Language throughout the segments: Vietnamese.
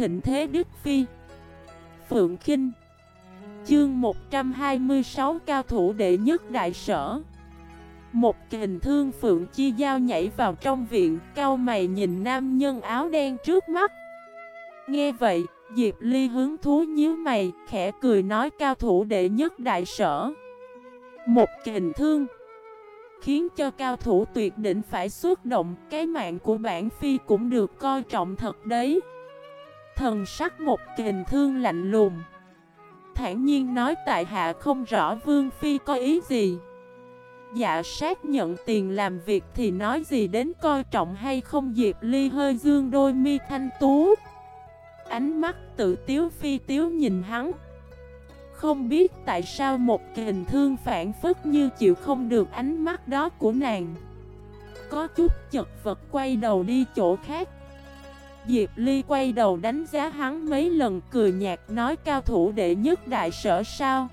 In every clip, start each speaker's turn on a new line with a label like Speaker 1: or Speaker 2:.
Speaker 1: thịnh thế Đức Phi. Phượng Kinh. Chương 126 cao thủ đệ nhất đại sở. Một kình thương Phượng Chi Giao nhảy vào trong viện Cao mày nhìn nam nhân áo đen trước mắt. Nghe vậy, Diệp Ly hướng thú nhíu mày Khẽ cười nói cao thủ đệ nhất đại sở. Một kình thương. Khiến cho cao thủ tuyệt định phải xuất động Cái mạng của bản phi cũng được coi trọng thật đấy. Thần sắc một kình thương lạnh lùng. Thản nhiên nói tại hạ không rõ Vương Phi có ý gì. Dạ sát nhận tiền làm việc thì nói gì đến coi trọng hay không Diệp Ly hơi dương đôi mi thanh tú. Ánh mắt tự tiếu phi tiếu nhìn hắn. Không biết tại sao một hình thương phản phức như chịu không được ánh mắt đó của nàng. Có chút chật vật quay đầu đi chỗ khác. Diệp Ly quay đầu đánh giá hắn mấy lần, cười nhạt nói, cao thủ đệ nhất đại sở sao?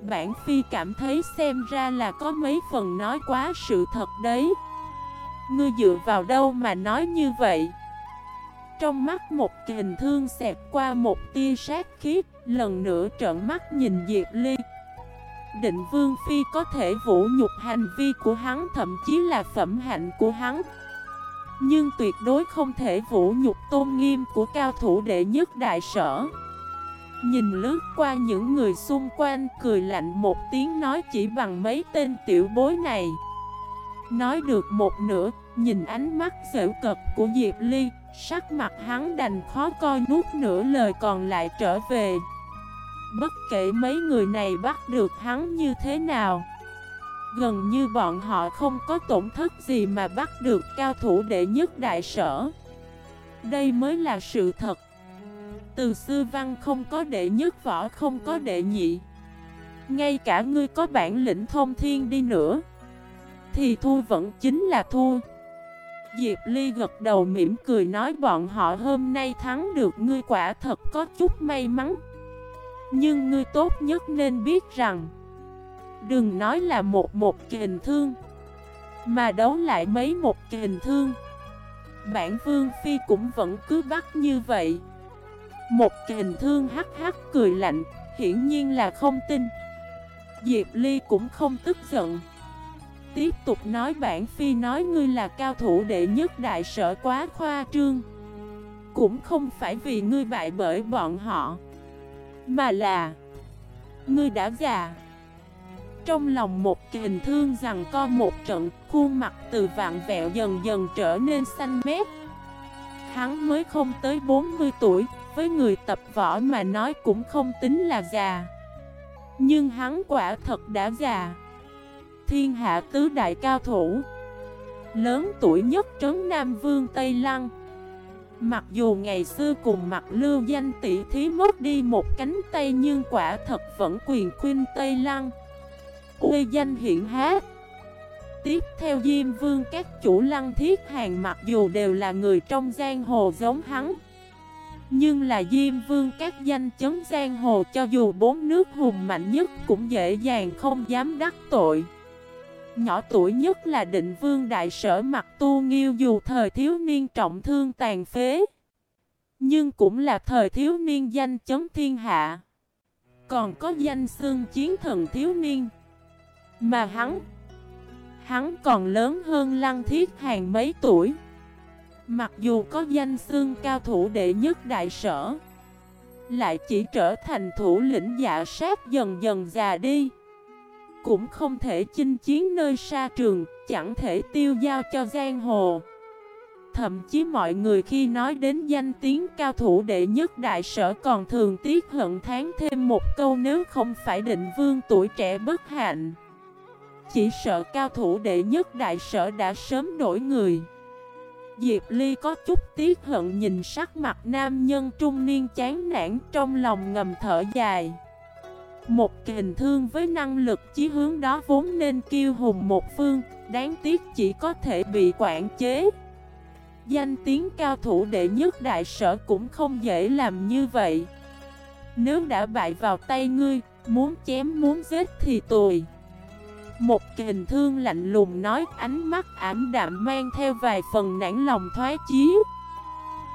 Speaker 1: Bản Phi cảm thấy xem ra là có mấy phần nói quá sự thật đấy. Ngươi dựa vào đâu mà nói như vậy? Trong mắt một hình thương xẹt qua một tia sát khí Lần nữa trợn mắt nhìn Diệp Ly. Định Vương Phi có thể vũ nhục hành vi của hắn, Thậm chí là phẩm hạnh của hắn nhưng tuyệt đối không thể vũ nhục tôn nghiêm của cao thủ đệ nhất đại sở. Nhìn lướt qua những người xung quanh cười lạnh một tiếng nói chỉ bằng mấy tên tiểu bối này. Nói được một nửa, nhìn ánh mắt dễu cật của Diệp Ly Sắc mặt hắn đành khó coi nuốt nửa lời còn lại trở về. Bất kể mấy người này bắt được hắn như thế nào Gần như bọn họ không có tổn thất gì mà bắt được cao thủ đệ nhất đại sở. Đây mới là sự thật. Từ xưa văn không có đệ nhất, võ không có đệ nhị. Ngay cả ngươi có bản lĩnh thông thiên đi nữa, Thì thua vẫn chính là thua. Diệp Ly gật đầu mỉm cười nói bọn họ hôm nay thắng được ngươi quả thật có chút may mắn. Nhưng ngươi tốt nhất nên biết rằng Đừng nói là một một kình thương, Mà đấu lại mấy một kình thương. Bản Vương Phi cũng vẫn cứ bắt như vậy. Một kình thương hắc hắc cười lạnh, Hiển nhiên là không tin. Diệp Ly cũng không tức giận. Tiếp tục nói bản Phi nói ngươi là cao thủ đệ nhất đại sở quá khoa trương. Cũng không phải vì ngươi bại bởi bọn họ, Mà là Ngươi đã già trong lòng một hình thương rằng co một trận, Khuôn mặt từ vạn vẹo dần dần trở nên xanh mét. Hắn mới không tới 40 tuổi, Với người tập võ mà nói cũng không tính là già. Nhưng hắn quả thật đã già. Thiên hạ tứ đại cao thủ, Lớn tuổi nhất trấn Nam Vương Tây Lăng. Mặc dù ngày xưa cùng mặt lưu danh tỷ thí mất đi một cánh tay Nhưng quả thật vẫn quyền khuyên Tây Lăng uy danh hiện hát Tiếp theo Diêm Vương, các chủ lăng thiết hàng mặc dù đều là người trong giang hồ giống hắn, Nhưng là Diêm Vương, các danh chấn giang hồ cho dù bốn nước hùng mạnh nhất cũng dễ dàng không dám đắc tội. Nhỏ tuổi nhất là định vương đại sở mặt tu nghiêu dù thời thiếu niên trọng thương tàn phế, Nhưng cũng là thời thiếu niên danh chấn thiên hạ. Còn có danh xương chiến thần thiếu niên mà hắn Hắn còn lớn hơn Lăng Thiết Hàng mấy tuổi? Mặc dù có danh xương cao thủ đệ nhất đại sở, Lại chỉ trở thành thủ lĩnh dạ sát dần dần già đi. Cũng không thể chinh chiến nơi xa trường, Chẳng thể tiêu giao cho giang hồ. Thậm chí mọi người khi nói đến danh tiếng cao thủ đệ nhất đại sở còn thường tiếc hận tháng thêm một câu nếu không phải định vương tuổi trẻ bất hạnh chỉ sợ cao thủ đệ nhất đại sở đã sớm đổi người. Diệp Ly có chút tiếc hận nhìn sắc mặt nam nhân trung niên chán nản trong lòng ngầm thở dài. Một kình thương với năng lực chí hướng đó vốn nên kiêu hùng một phương Đáng tiếc chỉ có thể bị quản chế. Danh tiếng cao thủ đệ nhất đại sở cũng không dễ làm như vậy. Nếu đã bại vào tay ngươi, muốn chém muốn giết thì tùy một kình thương lạnh lùng nói ánh mắt ảm đạm mang theo vài phần nản lòng thoái chí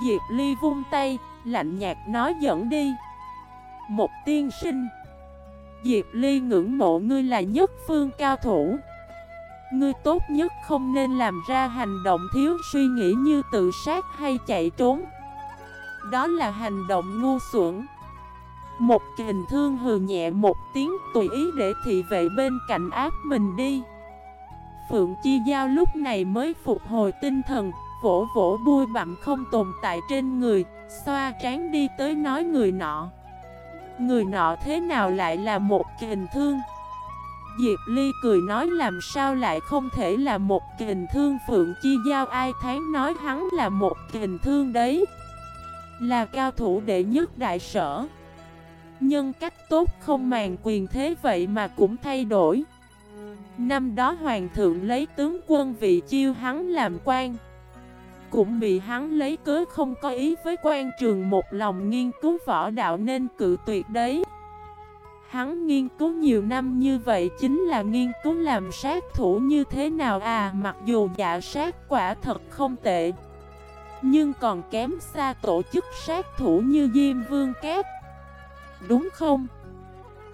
Speaker 1: Diệp Ly vung tay, lạnh nhạt nói dẫn đi. Một tiên sinh. Diệp Ly ngưỡng mộ ngươi là nhất phương cao thủ. Ngươi tốt nhất không nên làm ra hành động thiếu suy nghĩ như tự sát hay chạy trốn. Đó là hành động ngu xuẩn. Một kình thương hừ nhẹ một tiếng tùy ý để thị vệ bên cạnh áp mình đi. Phượng Chi Giao lúc này mới phục hồi tinh thần, Vỗ vỗ bui bặm không tồn tại trên người, Xoa trán đi tới nói người nọ. Người nọ thế nào lại là một kình thương? Diệp Ly cười nói làm sao lại không thể là một kình thương? Phượng Chi Giao ai tháng nói hắn là một kình thương đấy? Là cao thủ đệ nhất đại sở. Nhân cách tốt không màng quyền thế vậy mà cũng thay đổi. Năm đó hoàng thượng lấy tướng quân vị chiêu hắn làm quan. Cũng bị hắn lấy cớ không có ý với quan trường một lòng nghiên cứu võ đạo nên cự tuyệt đấy. Hắn nghiên cứu nhiều năm như vậy chính là nghiên cứu làm sát thủ như thế nào à Mặc dù dạ sát quả thật không tệ. Nhưng còn kém xa tổ chức sát thủ như Diêm Vương Kép Đúng không?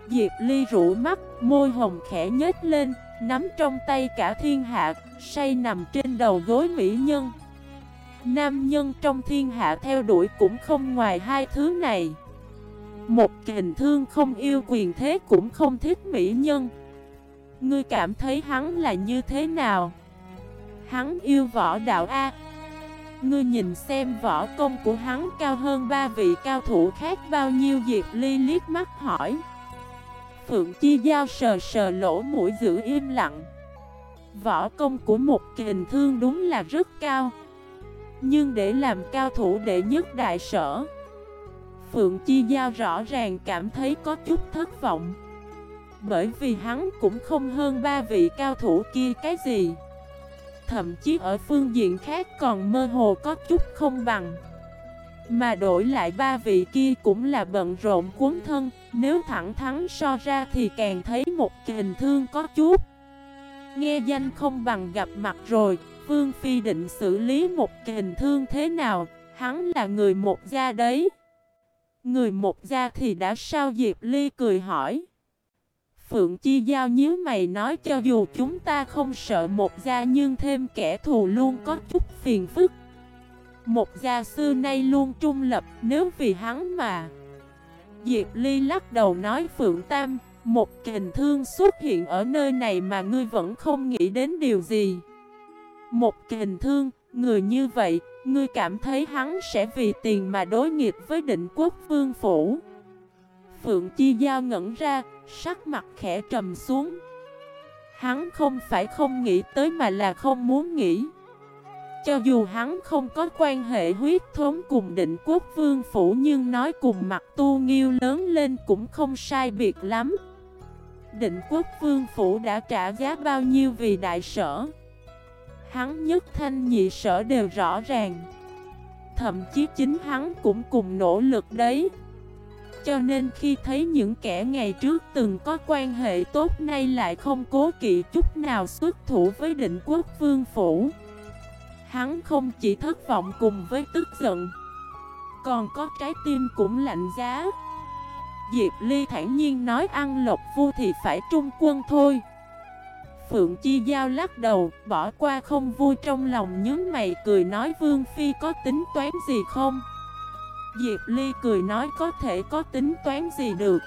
Speaker 1: Diệp Ly rũ mắt, môi hồng khẽ nhếch lên Nắm trong tay cả thiên hạ, say nằm trên đầu gối mỹ nhân Nam nhân trong thiên hạ theo đuổi cũng không ngoài hai thứ này một kình thương không yêu quyền thế cũng không thích mỹ nhân Ngươi cảm thấy hắn là như thế nào? Hắn yêu võ đạo A Ngươi nhìn xem võ công của hắn cao hơn ba vị cao thủ khác bao nhiêu Diệp Ly liếc mắt hỏi. Phượng Chi Giao sờ sờ lỗ mũi giữ im lặng. Võ công của một kình thương đúng là rất cao, Nhưng để làm cao thủ đệ nhất đại sở, Phượng Chi Giao rõ ràng cảm thấy có chút thất vọng. Bởi vì hắn cũng không hơn ba vị cao thủ kia cái gì. Thậm chí ở phương diện khác còn mơ hồ có chút không bằng. Mà đổi lại ba vị kia cũng là bận rộn cuốn thân, Nếu thẳng thắn so ra thì càng thấy một hình thương có chút. Nghe danh không bằng gặp mặt rồi Phương Phi định xử lý một hình thương thế nào, Hắn là người một gia đấy. Người một gia thì đã sao Diệp Ly cười hỏi. Phượng Chi Giao nhíu mày nói cho dù chúng ta không sợ một gia nhưng thêm kẻ thù luôn có chút phiền phức. Một gia sư nay luôn trung lập nếu vì hắn mà. Diệp Ly lắc đầu nói Phượng Tam, một kình thương xuất hiện ở nơi này mà ngươi vẫn không nghĩ đến điều gì. Một kình thương, người như vậy, Ngươi cảm thấy hắn sẽ vì tiền mà đối nghịch với định quốc vương phủ Phượng Chi Giao ngẩn ra, sắc mặt khẽ trầm xuống. Hắn không phải không nghĩ tới mà là không muốn nghĩ. Cho dù hắn không có quan hệ huyết thống cùng định quốc vương phủ Nhưng nói cùng mặt tu nghiêu lớn lên cũng không sai biệt lắm. Định quốc vương phủ đã trả giá bao nhiêu vì đại sở? Hắn nhất thanh nhị sở đều rõ ràng. Thậm chí chính hắn cũng cùng nỗ lực đấy. Cho nên khi thấy những kẻ ngày trước từng có quan hệ tốt nay lại không cố kỵ chút nào xuất thủ với định quốc vương phủ. Hắn không chỉ thất vọng cùng với tức giận Còn có trái tim cũng lạnh giá. Diệp Ly thản nhiên nói ăn lộc vu thì phải trung quân thôi. Phượng Chi Giao lắc đầu, bỏ qua không vui trong lòng nhớ mày cười nói Vương Phi có tính toán gì không? Diệp Ly cười nói có thể có tính toán gì được.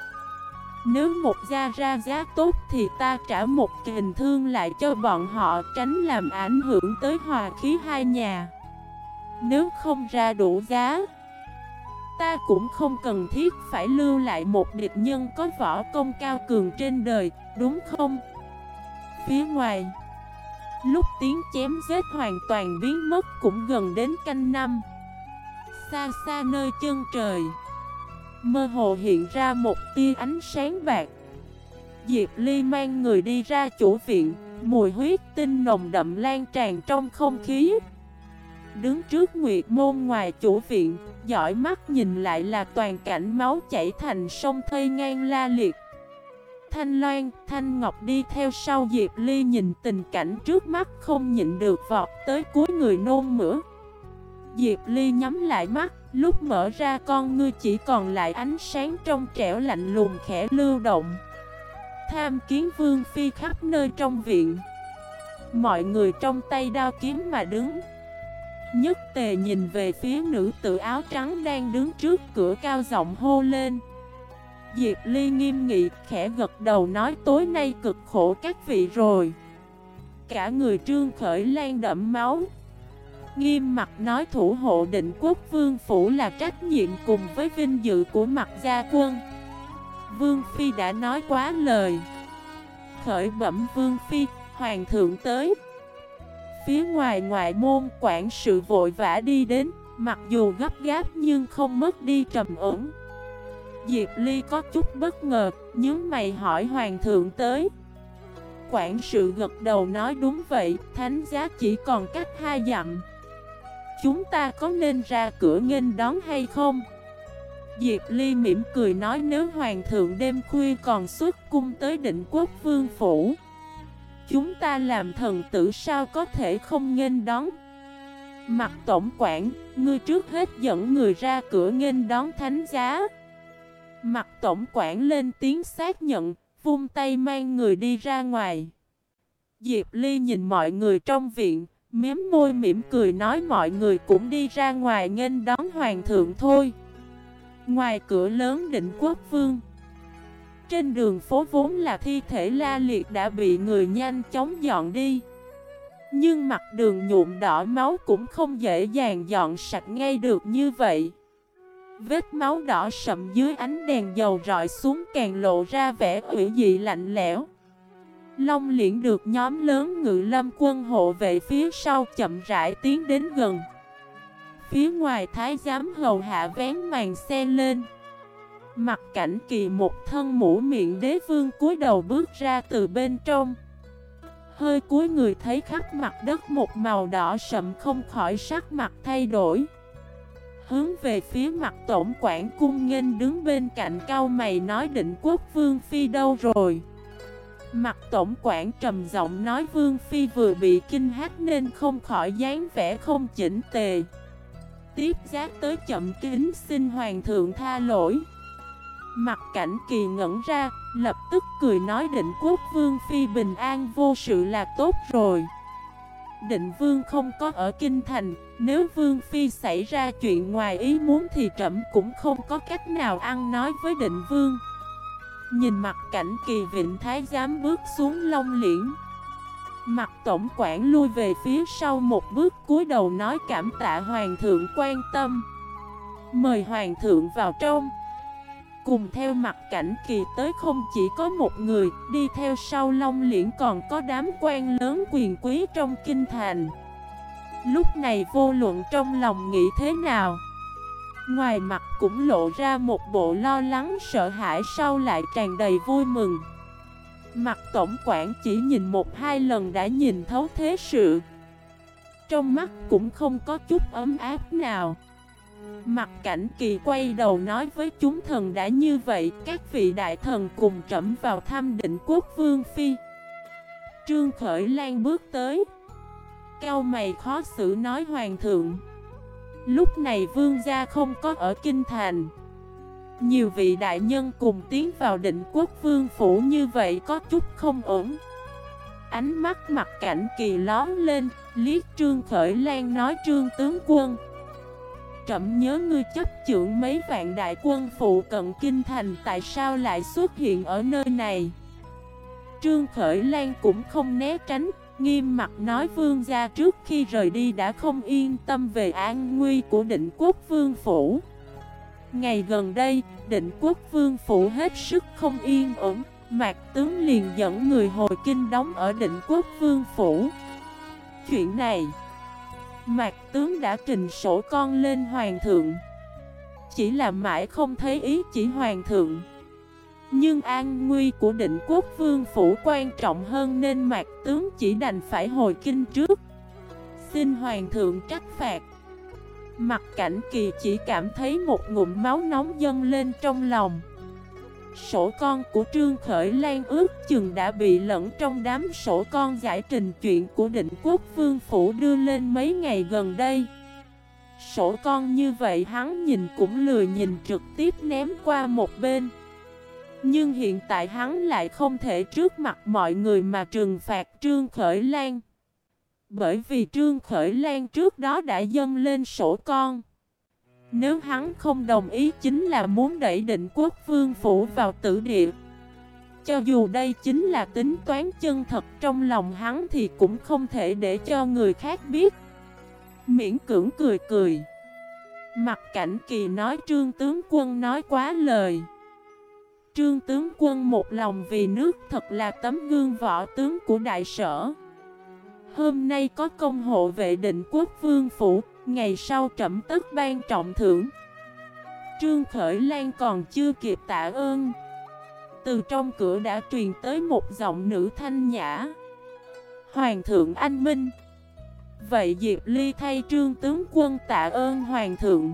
Speaker 1: Nếu một gia ra giá tốt thì ta trả một kình thương lại cho bọn họ tránh làm ảnh hưởng tới hòa khí hai nhà. Nếu không ra đủ giá Ta cũng không cần thiết phải lưu lại một địch nhân có võ công cao cường trên đời, đúng không? Phía ngoài Lúc tiếng chém giết hoàn toàn biến mất cũng gần đến canh năm. Xa xa nơi chân trời. Mơ hồ hiện ra một tia ánh sáng bạc. Diệp Ly mang người đi ra chủ viện Mùi huyết tinh nồng đậm lan tràn trong không khí. Đứng trước nguyệt môn ngoài chủ viện Giỏi mắt nhìn lại là toàn cảnh máu chảy thành sông thây ngang la liệt. Thanh Loan, Thanh Ngọc đi theo sau Diệp Ly nhìn tình cảnh trước mắt không nhịn được vọt tới cuối người nôn mửa. Diệp Ly nhắm lại mắt, lúc mở ra con ngươi chỉ còn lại ánh sáng trong trẻo lạnh lùng khẽ lưu động. Tham kiến vương phi khắp nơi trong viện. Mọi người trong tay đao kiếm mà đứng. Nhất tề nhìn về phía nữ tử áo trắng đang đứng trước cửa cao giọng hô lên. Diệp Ly nghiêm nghị khẽ gật đầu nói tối nay cực khổ các vị rồi. Cả người trương khởi lan đậm máu. Nghiêm mặt nói thủ hộ định quốc vương phủ là trách nhiệm cùng với vinh dự của mặt gia quân. Vương Phi đã nói quá lời. Khởi bẩm Vương Phi, Hoàng thượng tới. Phía ngoài ngoại môn quản sự vội vã đi đến Mặc dù gấp gáp nhưng không mất đi trầm ổn. Diệp Ly có chút bất ngờ nhớ mày hỏi Hoàng thượng tới. Quản sự gật đầu nói đúng vậy Thánh giá chỉ còn cách hai dặm. Chúng ta có nên ra cửa nghênh đón hay không? Diệp Ly mỉm cười nói nếu hoàng thượng đêm khuya còn xuất cung tới định quốc vương phủ Chúng ta làm thần tử sao có thể không nghênh đón? Mặt tổng quản, ngươi trước hết dẫn người ra cửa nghênh đón thánh giá. Mặt tổng quản lên tiếng xác nhận, vung tay mang người đi ra ngoài. Diệp Ly nhìn mọi người trong viện, Miếm môi mỉm cười nói mọi người cũng đi ra ngoài nghênh đón hoàng thượng thôi. Ngoài cửa lớn định quốc vương. Trên đường phố vốn là thi thể la liệt đã bị người nhanh chóng dọn đi. Nhưng mặt đường nhuộm đỏ máu cũng không dễ dàng dọn sạch ngay được như vậy. Vết máu đỏ sậm dưới ánh đèn dầu rọi xuống càng lộ ra vẻ ủy dị lạnh lẽo. Long liễn được nhóm lớn ngự lâm quân hộ vệ phía sau chậm rãi tiến đến gần. Phía ngoài thái giám hầu hạ vén màn xe lên. Mặt cảnh kỳ một thân mũ miệng đế vương cúi đầu bước ra từ bên trong. Hơi cuối người thấy khắp mặt đất một màu đỏ sậm không khỏi sắc mặt thay đổi. Hướng về phía mặt tổng quản cung nghênh đứng bên cạnh cao mày nói định quốc vương phi đâu rồi? Mặt tổng quản trầm giọng nói Vương Phi vừa bị kinh hát nên không khỏi dáng vẻ không chỉnh tề. Tiếp giác tới chậm kính xin Hoàng thượng tha lỗi. Mặt cảnh kỳ ngẩn ra, lập tức cười nói định quốc Vương Phi bình an vô sự là tốt rồi. Định Vương không có ở Kinh Thành, nếu Vương Phi xảy ra chuyện ngoài ý muốn thì trẫm cũng không có cách nào ăn nói với định Vương. Nhìn mặt cảnh kỳ vịnh thái giám bước xuống long liễn. Mặt tổng quản lui về phía sau một bước cúi đầu nói cảm tạ hoàng thượng quan tâm. Mời hoàng thượng vào trong. Cùng theo mặt cảnh kỳ tới không chỉ có một người, Đi theo sau long liễn còn có đám quan lớn quyền quý trong kinh thành. Lúc này vô luận trong lòng nghĩ thế nào? Ngoài mặt cũng lộ ra một bộ lo lắng, sợ hãi, sau lại tràn đầy vui mừng. Mặt tổng quản chỉ nhìn một hai lần đã nhìn thấu thế sự. Trong mắt cũng không có chút ấm áp nào. Mặt cảnh kỳ quay đầu nói với chúng thần đã như vậy, Các vị đại thần cùng trẫm vào thăm định quốc vương phi. Trương Khởi Lan bước tới. Cao mày khó xử nói hoàng thượng. Lúc này vương gia không có ở kinh thành. Nhiều vị đại nhân cùng tiến vào định quốc vương phủ như vậy có chút không ổn. Ánh mắt mặt cảnh kỳ lón lên, Liết trương khởi lan nói, trương tướng quân Trậm nhớ ngươi chấp trưởng mấy vạn đại quân phụ cận kinh thành Tại sao lại xuất hiện ở nơi này? Trương Khởi Lan cũng không né tránh Nghiêm mặt nói vương gia trước khi rời đi đã không yên tâm về an nguy của định quốc vương phủ. Ngày gần đây, định quốc vương phủ hết sức không yên ổn Mạc tướng liền dẫn người hồi kinh đóng ở định quốc vương phủ. Chuyện này Mạc tướng đã trình sổ con lên hoàng thượng. Chỉ là mãi không thấy ý chỉ hoàng thượng nhưng an nguy của định quốc vương phủ quan trọng hơn nên mạc tướng chỉ đành phải hồi kinh trước. Xin hoàng thượng trách phạt. Mặt cảnh kỳ chỉ cảm thấy một ngụm máu nóng dâng lên trong lòng. Sổ con của Trương Khởi Lan ước chừng đã bị lẫn trong đám sổ con giải trình chuyện của định quốc vương phủ đưa lên mấy ngày gần đây. Sổ con như vậy hắn nhìn cũng lười nhìn trực tiếp ném qua một bên. Nhưng hiện tại hắn lại không thể trước mặt mọi người mà trừng phạt Trương Khởi Lan. Bởi vì Trương Khởi Lan trước đó đã dâng lên sổ con. Nếu hắn không đồng ý chính là muốn đẩy định quốc vương phủ vào tử địa. Cho dù đây chính là tính toán chân thật trong lòng hắn thì cũng không thể để cho người khác biết. Miễn cưỡng cười cười. Mặt cảnh kỳ nói trương tướng quân nói quá lời. Trương tướng quân một lòng vì nước thật là tấm gương võ tướng của đại sở. Hôm nay có công hộ vệ định quốc vương phủ, Ngày sau trẩm tất ban trọng thưởng. Trương Khởi Lan còn chưa kịp tạ ơn. Từ trong cửa đã truyền tới một giọng nữ thanh nhã. Hoàng thượng anh minh. Vậy Diệp Ly thay trương tướng quân tạ ơn, Hoàng thượng.